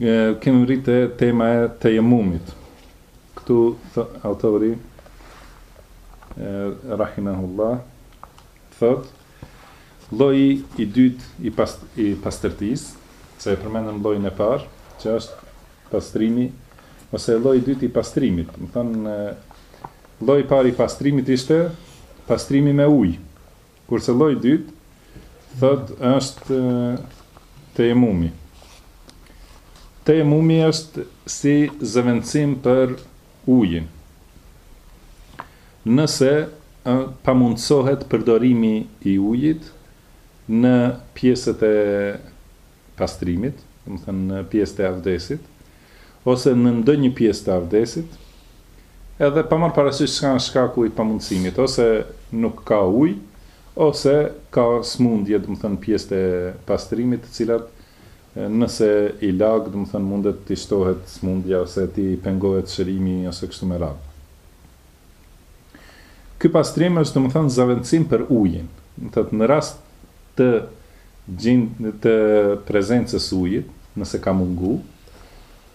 Kemi mrritë te tema e tejemumit. Këtu autori rahimahullah thot lloji i dytë i past i pastërtisë, se e përmendëm llojin e parë, që është pastrimi ose lloji i dytë i pastrimit. Domethënë lloji i parë i pastrimit ishte pastrimi me ujë. Kurse lloji i dytë thotë është tejemumi. Tejemumi është si zëvendësim për ujin. Nëse pamundësohet përdorimi i ujit në pjesët e pastrimit, domethënë në pjesët e avdesit, ose në ndonjë pjesë të avdesit, edhe pa marrë parasysh çka është shkaku i pamundësimit, ose nuk ka ujë, ose ka smundje, domethënë pjesët e pastrimit, të cilat nëse i lag, domethënë mundet t'i shtohet smundja ose t'i pengohet shërimi ose kështu me radhë. Ky pastrim është domethënë zavendësim për ujin. Domethënë në rast të të prezencës së ujit, nëse ka mungu,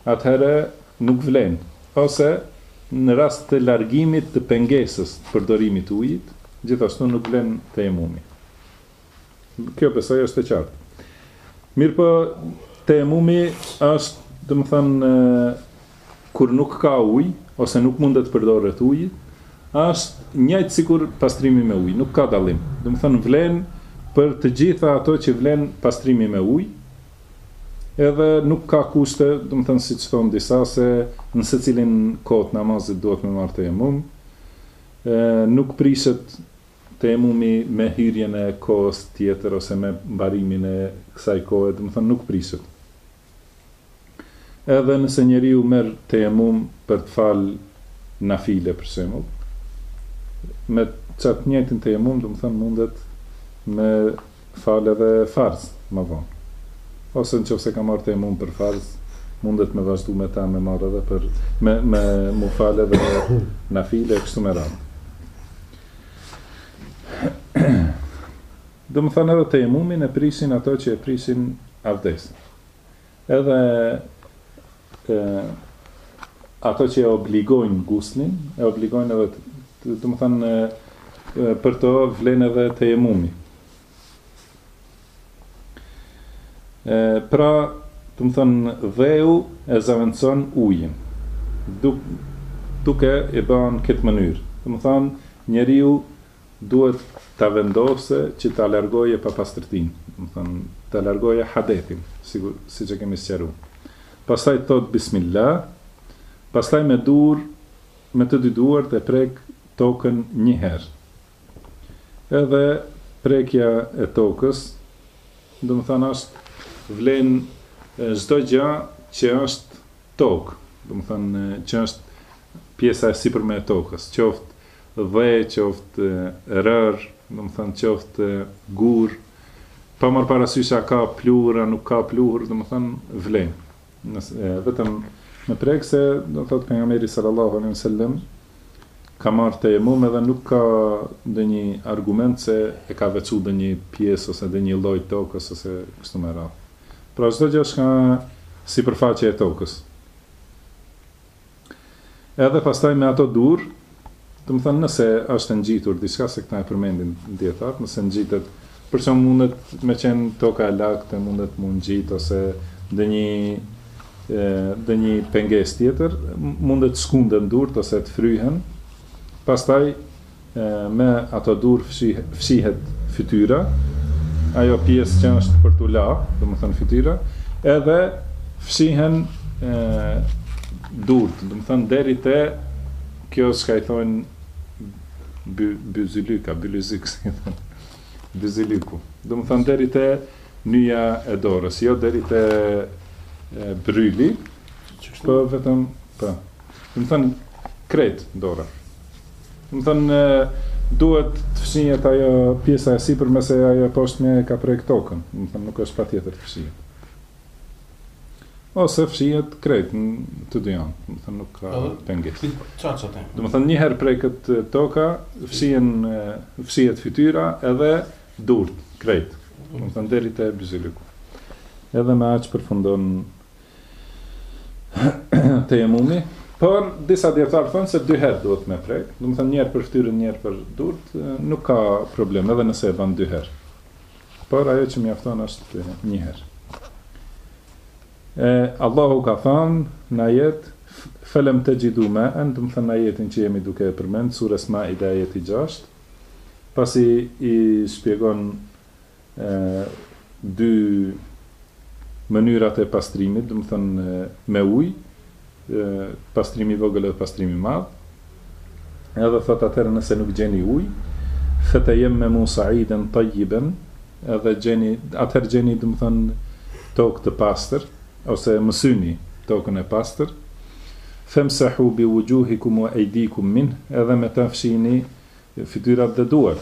atëherë nuk vlen, ose në rast të largimit të pengesës të përdorimit të ujit, gjithashtu nuk vlen tejemumi. Kjo besoj është e qartë. Mirpo tejemumi është, domethënë kur nuk ka ujë ose nuk mundet të përdoret uji, është njëjtë sikur pastrimi me ujë, nuk ka dallim. Domethënë vlen për të gjitha ato që vlen pastrimi me ujë, edhe nuk ka kushte, domethënë siç thonë disa se në secilin kohë të namazit duhet me marrë tejemum, nuk priset Tejemumi me hyrjen e kohës tjetër ose me mbarimin e kësaj kohe, domethënë nuk priset. Edhe nëse njeriu merr tejemum për të falë nafile për shembull, me çat të njëjtin tejemum domethënë mundet me falë edhe farz më vonë. Ose nëse ka marrë tejemum për farz, mundet me vazhdu me ta me marrë edhe për me me mu falë edhe nafile e kështu me radhë. Domethënë edhe tejemumin e prisin ato që e prisin avdesin. Edhe e, ato që e obligojnë guslin, e obligojnë edhe të, të, të domethënë për to vlen edhe tejemumi. E, pra, domethënë, dheu e zëvendëson ujin, duk, duke e ban këtë mënyrë. Domethënë, njeriu duhet ta vendosë që ta largojë papastërtinë, domethënë, ta largojë hadetin, si, siç e kemi sqaru. Pastaj thotë bismillah, pastaj me duar, me të dy duart e prek tokën një herë. Edhe prekja e tokës, domethënë është vlen çdo gjë që është tokë, domethënë që është pjesa e sipërme e tokës, qoftë dhe, qoftë rërë, domethënë qoftë gurë, pa marrë parasysh a ka pluhur a nuk ka pluhur, domethënë vlen. Nëse vetëm me prekë se domethënë pejgamberi sallallahu alejhi ve sellem ka marrë tejemum edhe nuk ka ndonjë argument se e ka veçu ndonjë pjesë ose ndonjë lloj tokës ose kështu me radhë. Pra çdo gjë çka është sipërfaqe e tokës. Edhe pastaj me ato durë, domethënë nëse është e ngjitur diçka se këta e përmendin dijetarët, nëse ngjitet, për shembull mundet me qenë toka e lagtë, mundet mu ngjit ose ndonjë ndonjë pengesë tjetër, mundet të shkunden durt ose të fryhen. Pastaj Me ato durë fshihet fytyra, ajo pjesë që është për t'u la, domethënë fytyra, edhe fshihen durët, domethënë deri te kjo çka i thonë by, byzylyka, byzylyk, si i thonë, byzylyku. Domethënë deri te nyja e dorës, jo deri te bryli, po vetëm, po. Domethënë krejt dora. Domethënë, duhet të fshihet ajo pjesa e sipërme, se ajo e poshtme e ka prek tokën, domethënë, nuk është patjetër të fshihet. Ose fshihet krejt në të dy anët, domethënë, nuk ka pengesë. Qa që të? Domethënë, një herë preket toka, fshihet fytyra edhe durt, krejt. Domethënë, deri te byzylyku. Edhe me aq përfundon tejemumi, por disa dijetarë thonë se dy herë duhet me prek, domethënë njëherë për fytyrën, njëherë për durt, nuk ka problem edhe nëse e ban dy herë. Por ajo që mjafton është një herë. E, Allahu ka thënë në ajet, felem texhidu maen, domethënë në ajetin që jemi duke e përmend, surës Maide, ajeti gjashtë, pasi i shpjegon dy mënyrat e pastrimit, domethënë me ujë, pastrimi i vogël dhe pastrimi i madh. Edhe thot atëherë nëse nuk gjeni ujë, fetejemmemu saiden tajiben, edhe gjeni, atëherë gjeni, domethënë tokë të pastër ose mësyni tokën e pastër. Femsahu bi wujuhikum wa aydikum min, edhe me ta fshini fytyrat dhe duart.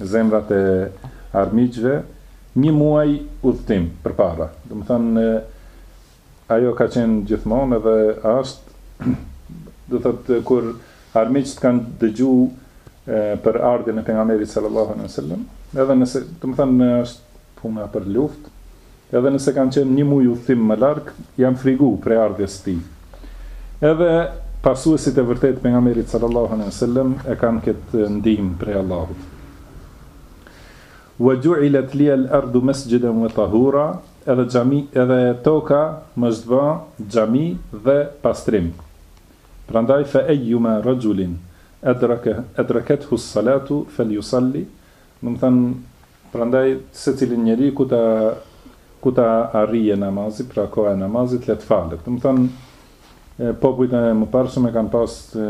zemrat e armiqve një muaj udhëtim përpara. Domethënë ajo ka qenë gjithmonë edhe është do thotë kur armiqët kanë dëgju për ardhjen e pejgamberit sallallahu alaihi wasallam, edhe nëse domethënë është puna për luftë, Edhe nëse kanë qenë një muj udhëtim larg, janë frigu prej ardhjes së tij. Edhe pasuesit e vërtetë të Pejgamberit sallallahu alejhi ve sellem e kanë këtë ndihmë prej Allahut. Wa ju'ilat liya al-ardu masjidan wa tahura, edhe xhami, edhe toka më është bë xhami dhe pastrim. Prandaj fa ayyuma rajulin adraka adrakathu as-salatu falyusalli, domethënë Prandaj secili njeri ku ta ku ta arrijë namazi, pra koha e namazit, le të falet. Domethënë popujt e mëparshëm e kanë pasë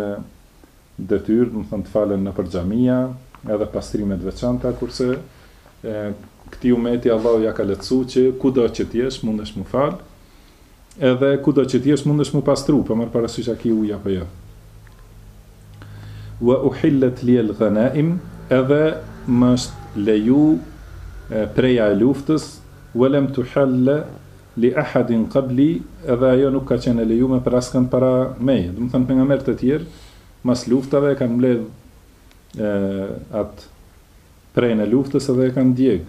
detyrë, domethënë të falen nëpër xhamia, edhe pastrime të veçanta, kurse këtij umeti Allahu ia ka lehtësu që kudo që të jesh mundesh mu falë, Edhe kudo që të jesh mundesh mu pastru, pa marrë parasysh a ki ujë apo jo. Wa uhillat li al ghanaim edhe më është leju preja e luftës, wa lam tuhalla li ahadin qabli edhe ajo nuk ka qenë e lejume për askënd para meje. Domethënë pejgamberët e tjerë mas luftave e kanë mbledh atë prejën e luftës edhe e kanë djeg.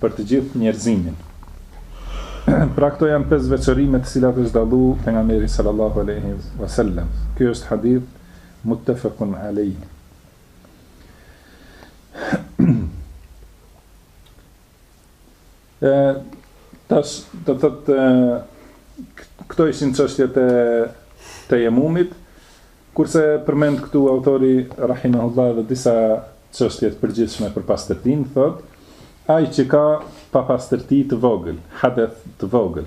për të gjithë njerëzimin. Pra këto janë pesë veçori me të cilat është dallu pejgamberi sallallahu alejhi wa sallam. Ky është hadith muttafaqun alejhi. e tash do të thotë këto ishin çështjet e tejemumit Kurse përmend këtu autori rahimehullah edhe disa çështje të përgjithshme për pastërtinë, thotë, Ai që ka papastërti të vogël, hadeth të vogël,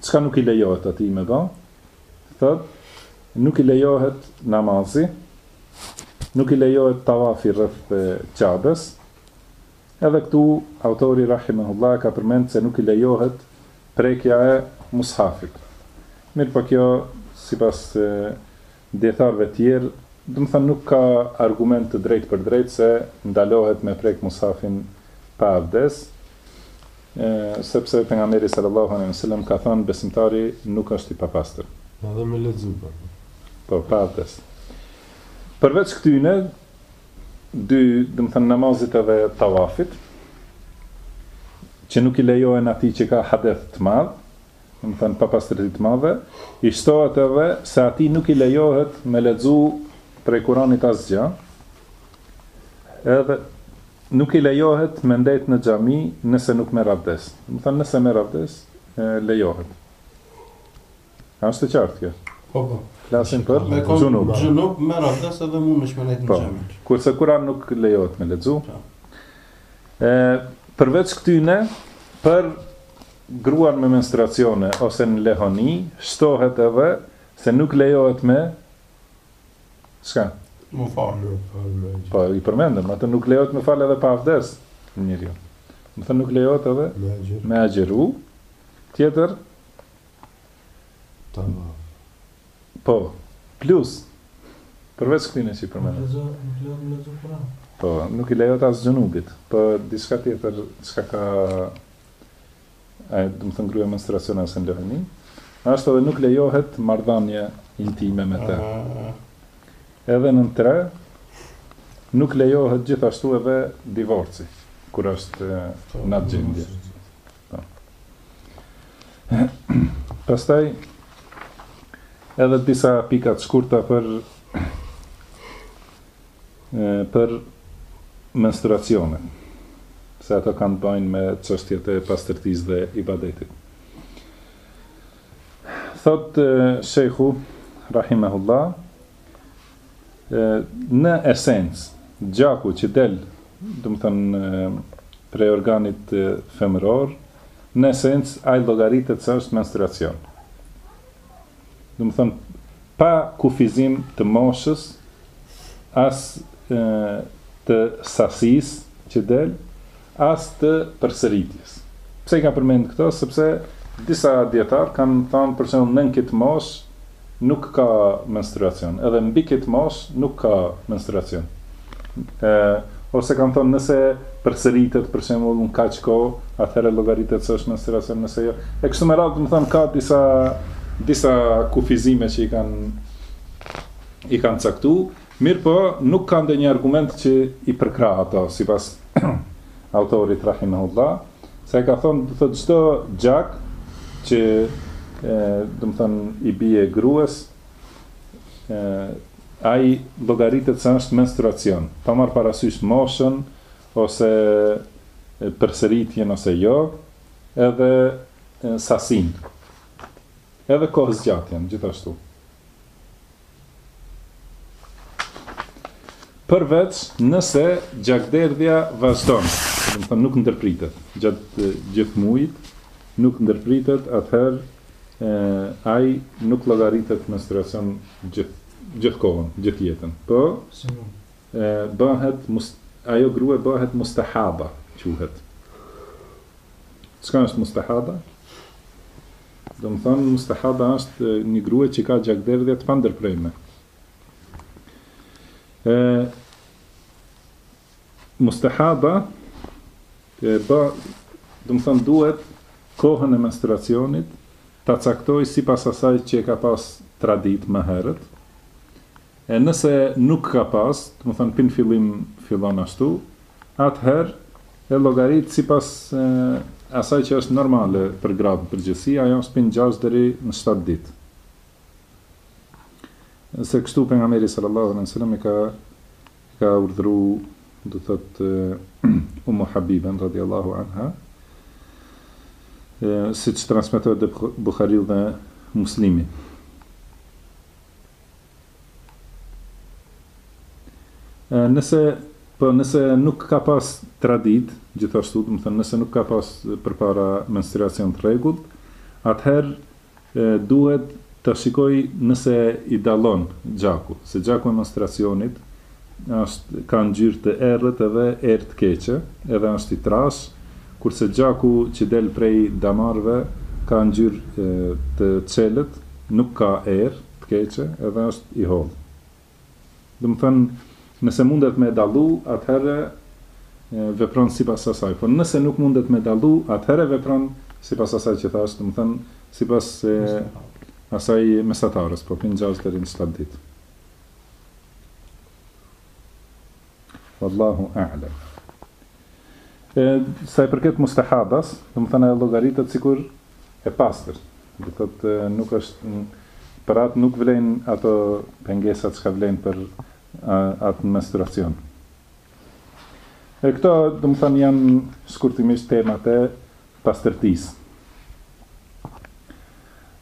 çka nuk i lejohet atij me ba? Thotë, Nuk i lejohet namazi, nuk i lejohet tavafi rreth Qabes, Edhe këtu autori rahimehullah ka përmend se nuk i lejohet prekja e Mushafit. Mirëpo kjo sipas dijetarëve tjerë, domethënë nuk ka argument të drejtpërdrejtë se ndalohet me prek Mushafin pa abdes, sepse pejgamberi sallallahu alejhi ve selem ka thënë besimtari nuk është i papastër. Edhe me lexu? Po, po, pa abdes. Përveç këtyne, dy, domethënë namazit edhe tawafit, që nuk i lejohen atij që ka hadeth të madh, domethënë papastërti të madhe, i shtohet edhe se atij nuk i lejohet me lexu prej Kuranit asgjë. Edhe nuk i lejohet me ndejt në xhami nëse nuk merr abdest. Domethënë nëse merr abdest, lejohet. Është e qartë kjo? Po po. Flasim për xhunub. Xhunub merr abdes edhe mundet me ndejt në, po, xhami. Po. Kurse Kur'an nuk lejohet me lexu. Po. Ë përveç këtyne për gruan me menstruacione ose në lehoni shtohet edhe se nuk lejohet me çka? Me u falë. Po, i përmendëm, atë nuk lejohet me u falë edhe pa avdes njeriu. Domethënë nuk lejohet edhe me agjeru. Tjetër, Tamam. Po, plus, përveç këtyne që i përmendëm. Nuk lejohet me lexu Kur'an. Po, nuk i lejohet as xhunubit, po, diçka tjetër, çka ka, e, domethënë gruja me menstruacione ose në lehoni, ashtu edhe nuk lejohet marrdhanie intime me te. Edhe nën tre, nuk lejohet gjithashtu edhe divorci, kur është në atë gjendje. Pastaj edhe disa pika të shkurta për për menstruacionin, se ato kanë të bëjnë me çështjet e pastërtisë dhe ibadetit. Thot Shehu rahimahullah Në esencë, gjaku që del, domethënë, prej organit femëror, në esencë ai llogaritet se është menstruacion. Domethënë, pa kufizim të moshës, as të sasisë që del, as të përsëritjes. Pse i ka përmend këto? Sepse disa dijetarë kanë thënë për shembull nën këtë moshë nuk ka menstruacion, edhe mbi këtë moshë nuk ka menstruacion. E, ose kanë thënë nëse përsëritet për shembull në kaq kohë, atëherë llogaritet se është menstruacion, nëse jo. E kështu me radhë, domethënë ka disa disa kufizime që i kanë i kanë caktuar, Mirëpo, nuk ka ndonjë argument që i përkrah ato, sipas autorit rahimehullah, se ai ka thënë, do të thotë çdo gjak që domethënë i bie gruas, ai llogaritet se është menstruacion, pa marrë parasysh moshën ose përsëritjen ose jo, edhe sasinë, edhe kohëzgjatjen, gjithashtu. përveç nëse gjakderdhja vazhdon, domethënë nuk ndërpritet gjatë gjithë mujit, nuk ndërpritet, atëherë ai nuk llogaritet menstruacion gjithë gjithë kohën, gjithë jetën. Po bëhet mus, ajo grua bëhet mustehada, quhet. Çka është mustehada? Domethënë mustehada është një grue që ka gjakderdhje të pandërprejme. E mustehada e bë, domethënë duhet kohën e menstruacionit ta caktojë sipas asaj që e ka pas traditë më herët. E nëse nuk ka pas, domethënë pin fillim fillon ashtu, atëherë e llogarit sipas asaj që është normale për gratë në përgjithësi, ajo është pin gjashtë deri në shtatë ditë. Se kështu pejgamberi sallallahu alejhi ve sellem e ka e ka urdhëruar, do thotë Ummu Habiben radhiyallahu anha, siç transmeton Buhariu dhe Muslimi. Nëse po nëse nuk ka pas traditë, gjithashtu, domethënë nëse nuk ka pas përpara menstruacion të rregullt, atëherë duhet ta shikojë nëse i dallon gjaku, se gjaku i menstruacionit, Është ka ngjyrë të errët edhe erë të keqe, edhe është i trashë, kurse gjaku që del prej damarëve ka ngjyrë të çelët, nuk ka erë të keqe edhe është i hollë. Domethënë nëse mundet me e dallu atëherë vepron sipas asaj, po nëse nuk mundet me dallu atëherë vepron sipas asaj që thashë, domethënë sipas asaj mesatares, po pin gjashtë deri në shtatë ditë. Wallahu a'lam. E sa i përket mustehadas, domethënë ajo llogaritet sikur e pastër. Do thotë nuk është për atë nuk vlejnë ato pengesat çka vlejnë për atë në menstruacion. E këto, domethënë janë shkurtimisht temat e pastërtisë.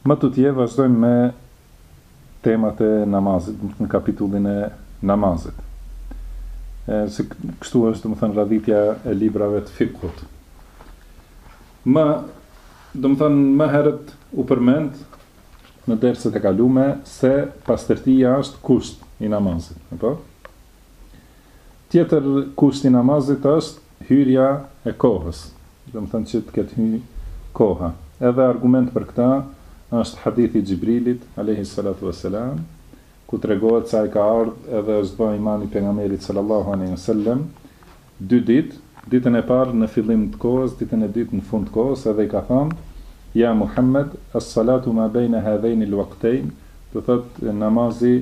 Më tutje vazhdojmë me temat e namazit, në kapitullin e namazit. E, se kështu është, domethënë, radhitja e librave të fikhut. Më, domethënë, më herët u përmend në derset e kalume se pastërtia është kusht i namazit, apo? Tjetër kusht i namazit është hyrja e kohës, domethënë që të ketë hyrë koha. Edhe argument për këtë është hadithi i Xhibrilit, alejhi salatu ue selam, ku tregohet se ai ka ardhur edhe është bë imam i Pejgamberit, sallallahu alejhi ue selam, dy ditë, ditën e parë në fillim të kohës, ditën e dytë në fund të kohës, edhe i ka thënë, Ja Muhammed, es-salatu ma bejne hadhejnil uaqtejn, do thotë, namazi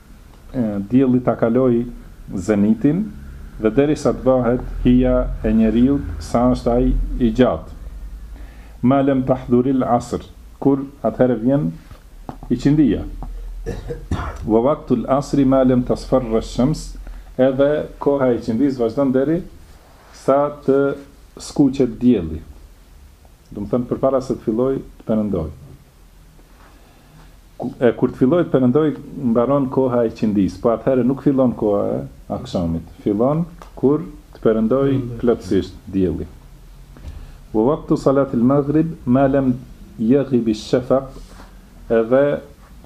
dielli ta kalojë zenitin dhe derisa të bëhet hija e njeriut sa është ai i gjatë ma lem tahdhuril asr kur atëherë vjen iqindija wa waktul asri ma lem tasfarresh shams edhe koha e iqindisë vazhdon deri sa të skuqet dielli domethënë përpara se të fillojë të perëndojë. E kur të fillojë të perëndojë mbaron koha e iqindisë, po atëherë nuk fillon koha e akshamit, fillon kur të perëndojë plotësisht dielli. Wa waqtu salati al-maghrib ma lam yaghib ash-shafaq edhe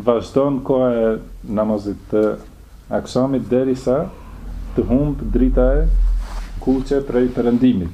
vazhdon koha e namazit të akshamit derisa të humbë drita e kuqe prej perëndimit.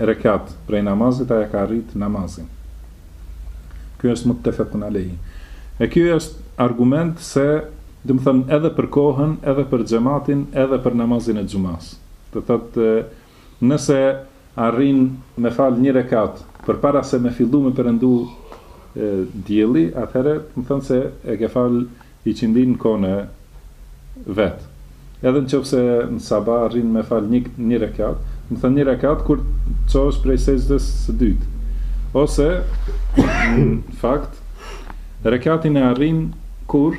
Rekat prej namazit ai e ka arrit namazin. Ky është muttefekun alejhi. E ky është argument se domethënë edhe për kohën, edhe për xhematin, edhe për namazin e xhumasë. Do thotë nëse arrin me fal një rekat përpara se me fillu me perëndu dielli, atëherë domethënë se e ke fal Iqindinë në kohën e vet. Edhe në qoftë se në sabah arrin me fal një një rekat, domethënë një rekat kur të çohesh prej sexhdes së dytë. Ose në fakt rekatin e arrin kur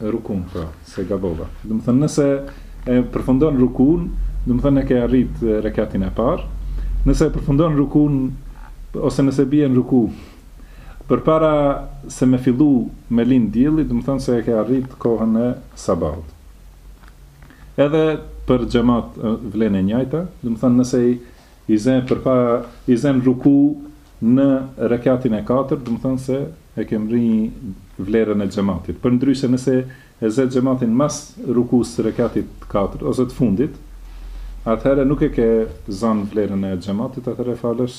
rukun, pra, se gabova. Domethënë nëse e përfundon rukun, domethënë e ke arrit rekatin e parë. Nëse e përfundon rukun ose nëse bie në ruku Përpara se me fillu me lind dielli, domethënë se e ke arrit kohën e sabahut. Edhe për xhamat vlen e njajta, domethënë nëse i zen përpara i zen ruku në rekatin e katërt, domethënë se e ke mrri vlerën e xhamatit. Përndryshe nëse e zë xhamatin mas rukus së rekatit të katërt ose të fundit, atëherë nuk e ke zënë vlerën e xhamatit, atëherë falësh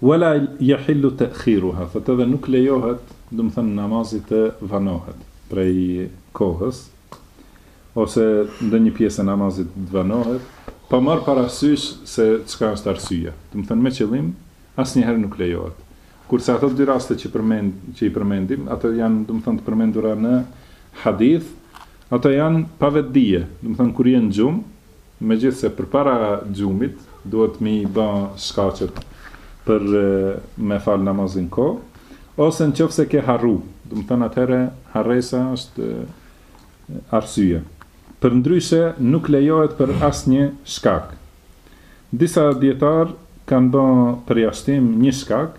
Wala yahillu ta'khiruha, thotë edhe nuk lejohet, domethënë namazi të vanohet prej kohës, ose ndonjë pjesë e namazit të vanohet, pa marrë parasysh se çka është arsyeja, domethënë me qëllim, asnjëherë nuk lejohet. Kurse ato dy raste që përmend, që i përmendim, ato janë, domethënë të përmendura në hadith, ato janë pa vetëdije, domethënë kur je në gjumë, Megjithëse përpara gjumit duhet me i ba shkaqet për me falë namazin në kohë, ose në qoftë se ke harru, domethënë atëherë harresa është arsye. Përndryshe nuk lejohet për asnjë shkak. Disa dijetarë kanë ba përjashtim një shkak,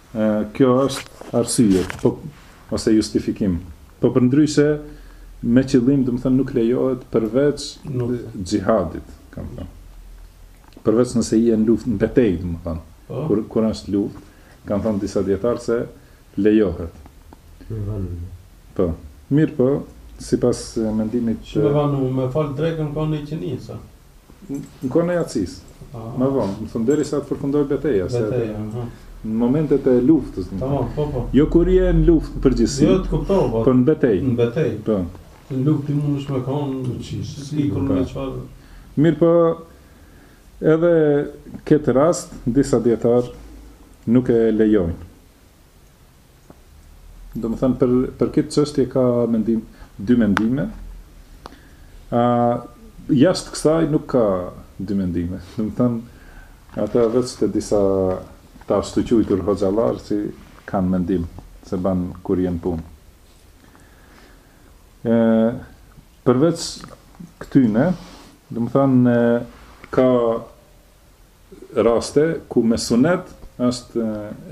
Kjo është arsye, po, ose justifikim, po përndryshe me qëllim, domethënë nuk lejohet përveç xhihadit, kanë thënë. Përveç nëse je në luftë, në betejë, domethënë. Po. Kur kur është luftë, kanë thënë disa dijetarë se lejohet. Në vend. Po. Mirëpo, sipas mendimit që... Që me vanu, me fal drekën në kohën e iqindisë. Në kohën e jacisë. Më vonë, domethënë derisa të përfundojë beteja. Beteja, aha. Në momentet e luftës. Tamam, po, po. Jo kur je në luftë në përgjithësi. Jo, të kuptova, po. Po në betejë. Në betejë. Po. Në luftë mundesh me konë, në qishë, si i konë me qarë. Mirëpo, edhe këtë rast, disa dijetarë nuk e lejojnë. Domethënë për për këtë çështje ka mendim dy mendime. A jashtë kësaj nuk ka dy mendime. Domethënë ata veç të disa të ashtuquajtur hoxhallarë si kanë mendim se ban kur je n'punë. Ë përveç këtyne, domethënë ka raste ku me sunet është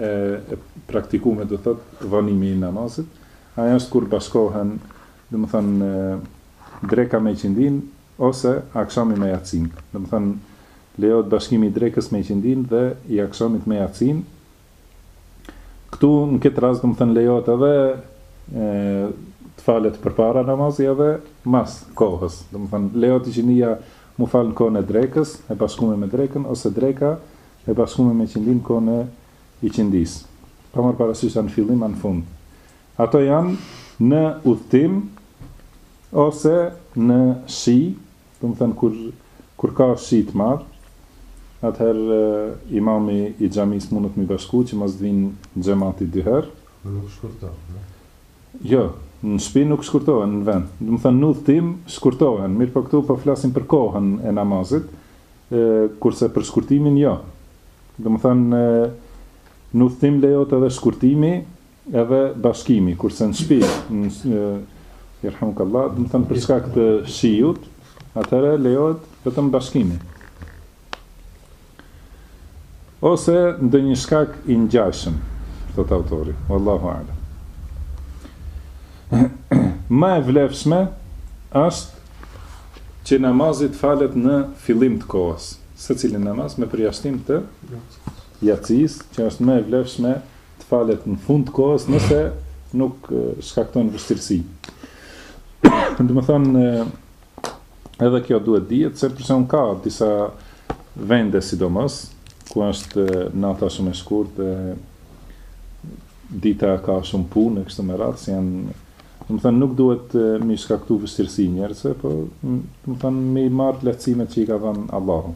e e praktikume do thotë vonimi i namazit ai është kur bashkohen domethënë dreka me iqindinë ose akshami me jacinë domethënë lejohet bashkimi i drekës me iqindinë dhe i akshamit me jacinë Këtu në këtë rast domethënë lejohet edhe të falet përpara namazi edhe mas kohës, domethënë lejohet ikindia mu fal në kohën e drekës e bashkume me drekën ose dreka e bashkume me ikindinë në kohën e ikindisë, pa marrë parasysh a në fillim a në fund. Ato janë në udhëtim ose në shi, Domethënë kur kur ka shi të madh, atëherë imami i xhamisë mundet mi bashku që mos të vijnë xhamati dy herë. Por nuk shkurtohen, a? Jo, në shtëpi nuk shkurtohen në vend. Domethënë në udhëtim shkurtohen, mirëpo këtu po flasim për kohën e namazit, kurse për shkurtimin jo. Domethënë në udhëtim lejohet edhe shkurtimi, Edhe bashkimi, kurse në shpi, jerhamukallah, domethënë për shkak të shiut, atëherë lejohet vetëm bashkimi. Ose ndonjë shkak i ngjashëm, thot autori, wallahu alam. Më e vlefshme është që namazi të falet në fillim të kohës, secili namaz me përjashtim të jacis, që është më e vlefshme të falet në fund të kohës nëse nuk shkakton vështirësi. Domethënë edhe kjo duhet dihet sepse un ka disa vende sidomos ku është nata shumë e shkurtë dita ka shumë punë kështu me radhë si janë domethënë nuk duhet mi shkaktu vështirësi njerëzve po domethënë mi marr lehtësimet që i ka dhënë Allahu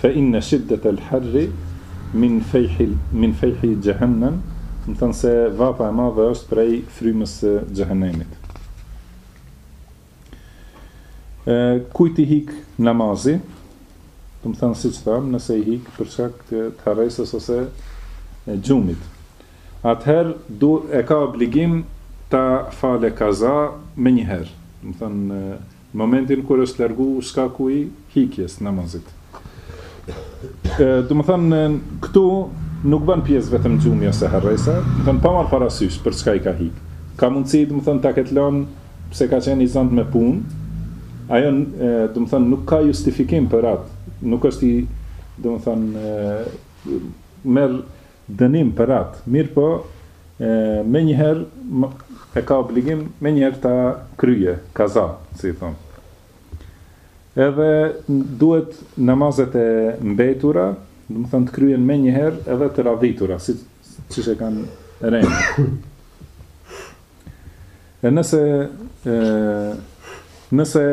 Fe inne shiddetel harri min fejhi min fejhi xhehennem, domethënë se vapa e madhe është prej frymës së xhehenemit. E kujt i hik namazi? Domethënë siç thamë, nëse i hik për shkak të harresës ose gjumit. Atëherë do e ka obligim ta fale kaza menjëherë. Domethënë Në momentin kur është largu shkaku i hikjes së namazit. Domethënë këtu nuk bën pjesë vetëm gjumi ose harresa, domethënë pa marr parasysh për çka i ka hik. Ka mundësi domethënë ta ketë lënë pse ka qenë i zënë me punë, ajo domethënë nuk ka justifikim për atë, nuk është i domethënë merr dënim për atë, mirëpo menjëherë e ka obligim menjëherë ta kryejë, kaza, si i thonë. Edhe duhet namazet e mbetura, domethënë të kryhen menjëherë edhe të radhitura, siç e kanë rend. E nëse e nëse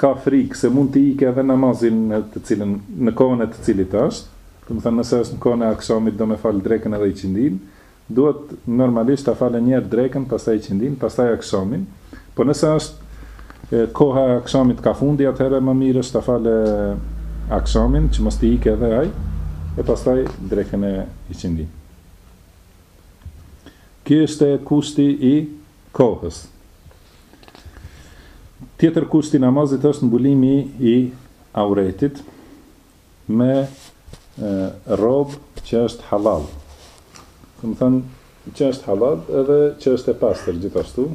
ka frikë se mund të ikë edhe namazi në të cilën në kohën e të cilit është, domethënë nëse është në kohën e akshamit do me falë drekën edhe iqindin, duhet normalisht ta falë njëherë drekën pastaj iqindin pastaj akshamin, po nëse është e, koha e akshamit kah fundi atëherë më mirë është ta falë akshamin që mos t'i ikë edhe ai e pastaj drekën e iqindin. Ky është kushti i kohës. Tjetër kusht i namazit është mbulimi i auretit me rrobë që është hallall. Domethënë që është hallall edhe që është e pastër gjithashtu,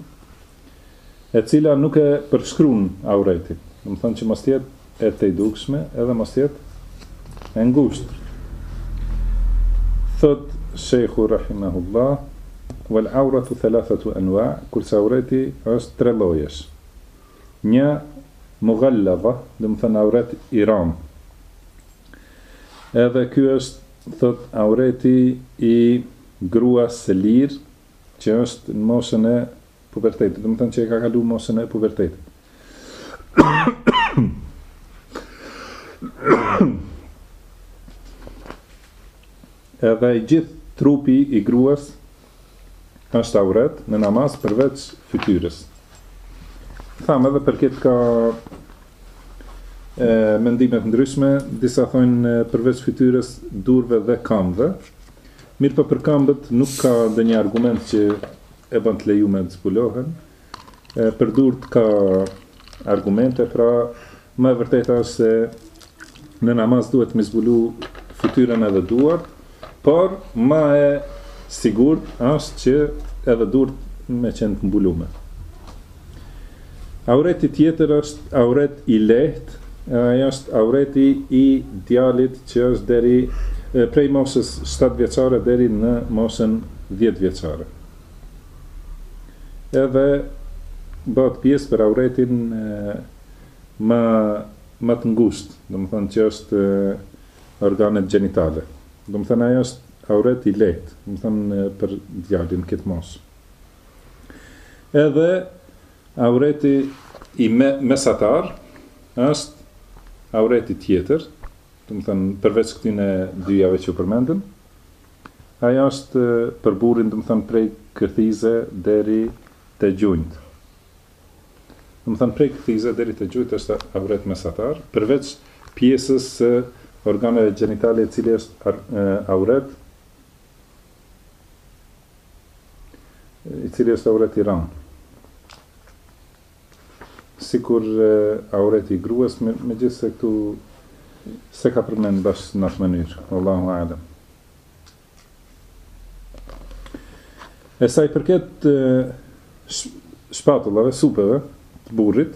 e cila nuk e përshkrun auretin, domethënë që mos jetë e tejdukshme edhe mos jetë e ngushtë. Thot Shejhu rahimehullah, "Wal auratu thalathatu anwa", kurse aureti është tre lloje. Një mughalladha, domethënë auret i rëndë. Edhe ky është, thot, aureti i gruas së lirë, që është në moshën e pubertetit, domethënë që e ka kalu moshën e pubertetit. Edhe i gjithë trupi i gruas është auret në namaz përveç fytyrës. Thamë edhe për këtë ka e, mendime të ndryshme, disa thojnë përveç fytyrës, durve dhe kamve, Mirëpo për kambët nuk ka ndonjë argument që e ban të lejume të zbulohen. Për durët ka argumente, pra ma e vërteta është se në namaz duhet me zbulu fytyrën edhe duart, por ma e sigurt asht që edhe durët me qenë të mbulume. Aureti tjetër është auret i lehtë, e ai është aureti i djalit që është deri prej moshës shtatë vjeçare deri në moshën dhjetë vjeçare. Edhe bahet pjesë për auretin ma të ngushtë, domethënë që është organet gjenitale. Domethënë ai është auret i lehtë, domethënë për djalin këtë moshë. Edhe aureti i me, mesatar është aureti tjetër, domethënë, përveç këtyne dyjave që përmendëm, ai është për burrin, domethënë, prej kërthize deri te gjunjtë. Domethënë, prej kërthize deri te gjunjtë është auret mesatar, përveç pjesës së organeve gjenitale e cila është auret i cili është auret i rëndë. Sikur auret i gruas, me, me gjithë se këtu se ka përmend bashkë në atë mënyrë. Allahu alem. E sa i përket shpatullave, supeve të burrit,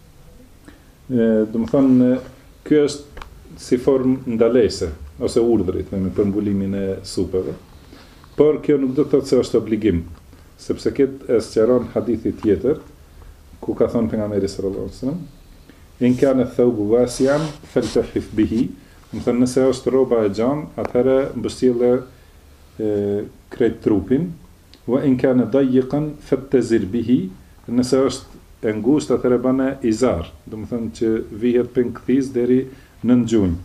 Domethonë ky është si formë ndalese ose urdhrit, me për mbulimin e supeve. Por kjo nuk do të thotë se është obligim, sepse këtë e sqaron hadithi tjetër, ku ka thënë pejgamberi sallallahu alajhi wasallam, "In kana thawbu wasi'an faltahif bihi", domethonë nëse është rroba e gjan, atëherë mbështjelle krejt trupin, Wa in kana dayyiqan fattazir bihi, nëse është e ngushtë atëherë bëne izar, domethënë që vihet prej kërthize deri nën gjunjë.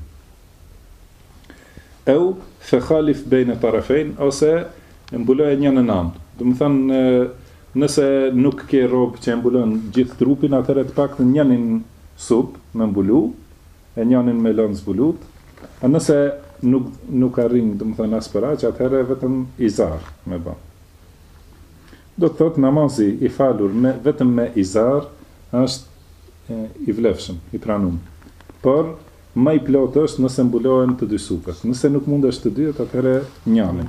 Ew fekhalif bejne tarafejn, ose e mbuloje njërën anë. Domethënë nëse nuk ke rrobë që e mbulon gjithë trupin, atëherë të paktën njërin supë me mbulu, e njanin me lënë zbulutë, a nëse nuk nuk arrin domethënë as për aq atëherë vetëm izar me ba. Do të thotë namazi i falur me vetëm me izar është i vlefshëm, i pranumë. Por më i plotë është nëse mbulohen të dy supet. Nëse nuk mundesh të dyjet atëherë njanin.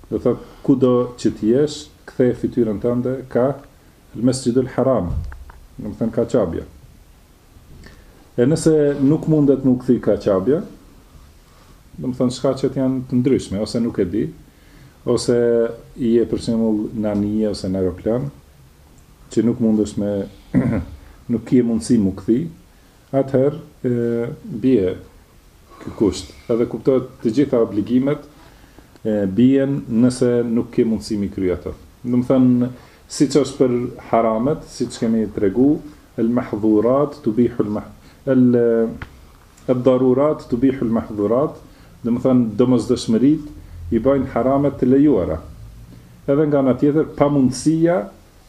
Do thot kudo që të jesh ktheje fytyrën tënde ka El Mesjidul Haram, domethënë ka Qabja. E nëse nuk mundet mu kthy ka Qabja, domethënë shkaqet janë të ndryshme, ose nuk e di, ose je për shembull në anije ose në aeroplan, që nuk mundesh me nuk ke mundësi mu kthy, atëherë bie ky kusht edhe kuptohet të gjitha obligimet bien nëse nuk ke mundësi mi kry ato. Domethënë siç është për haramet, siç kemi tregu, el mahdhurat tubihu el el el darurat tubihu el mahdhurat, domethënë domosdoshmëritë i bajnë haramet të lejuara. Edhe nga ana tjetër pamundësia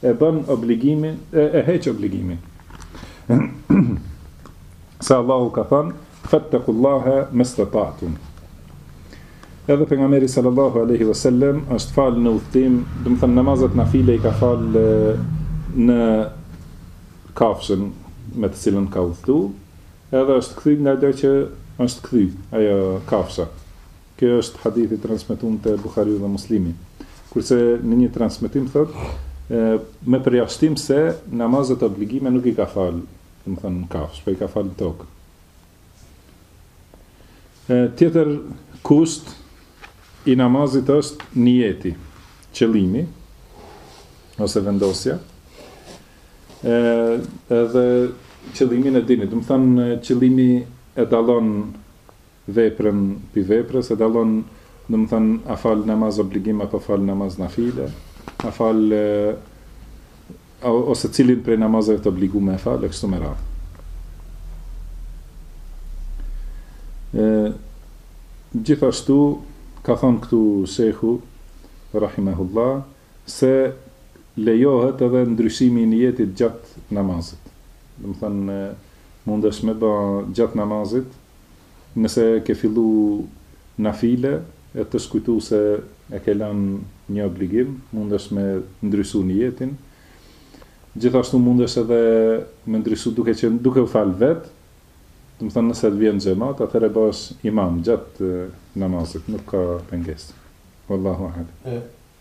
E bën obligimin, e, e heq obligimin. Se Allahu ka thënë, Fattakullaha mastata'tum. Edhe pejgamberi sallallahu alaihi wasallam është fal në udhtim, domethënë namazet nafile i ka fal në kafshën me të cilën ka udhëtu, edhe është kthy ngado që është kthy, ajo kafsha. Ky është hadith i transmetun te Buhariu dhe Muslimi. Kurse në një transmetim thotë me përjashtim se namazet obligime nuk i ka fal, domethanë në kafshë, po i ka fal në tokë. Tjetër kusht i namazit është nijeti, qëllimi ose vendosja. Ë edhe qëllimin e dini, domethanë qëllimi e dallon veprën pi veprës e dallon domethanë a fal namaz obligim apo fal namaz nafile a fal ose cilin prej namazeve të obligume e fal e kështu me radhë gjithashtu ka thonë këtu shehu rahimehullah se lejohet edhe ndryshimi i nijetit gjatë namazit. Domethanë mundesh me ba gjatë namazit Nëse ke fillu nafile e të u kujtu se e ke lan një obligim, mundesh me ndryshu nijetin. Gjithashtu mundesh edhe me ndryshu duke qenë duke u falë vetë, domethanë nëse të vjen xhemat, atëherë bëhesh imam gjatë namazit, nuk ka pengesë. Allahu a'lem.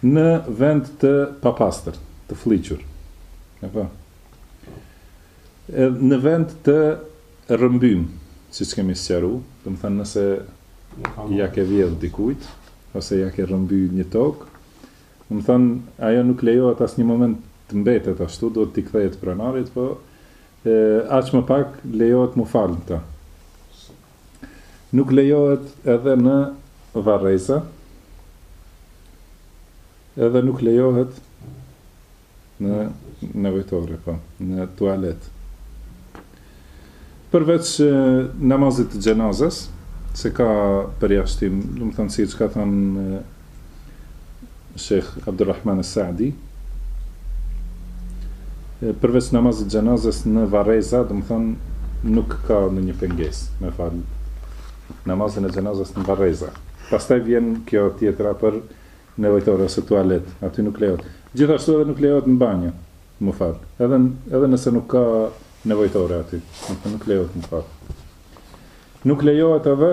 Në vend të papastër, të flliqur. Apo. Edhe në vend të rrëmbym, siç kemi sqaru, domethanë nëse ja ke vjedh dikujt ose ja ke rrëmby një tokë, domethanë ajo nuk lejohet asnjë moment të mbetet ashtu, duhet t'i kthehet pronarit, po aq më pak lejohet mu fal n'to. Nuk lejohet edhe në varreza, edhe nuk lejohet në nevojtore, po, në tualet. Përveç namazit të xhenazes, se ka përjashtim, domethanë siç ka thanë Shejh Abdurrahman es-Sadi, përveç namazit xhenazes në varreza, domethanë nuk ka ndonjë pengesë me fal namazin e xhenazes në varreza. Pastaj vjen kjo tjetra për nevojtore ose tualet, aty nuk lejohet. Gjithashtu edhe nuk lejohet në banjo me u fal, edhe edhe nëse nuk ka nevojtore aty, nuk lejohet me u fal. Nuk lejohet edhe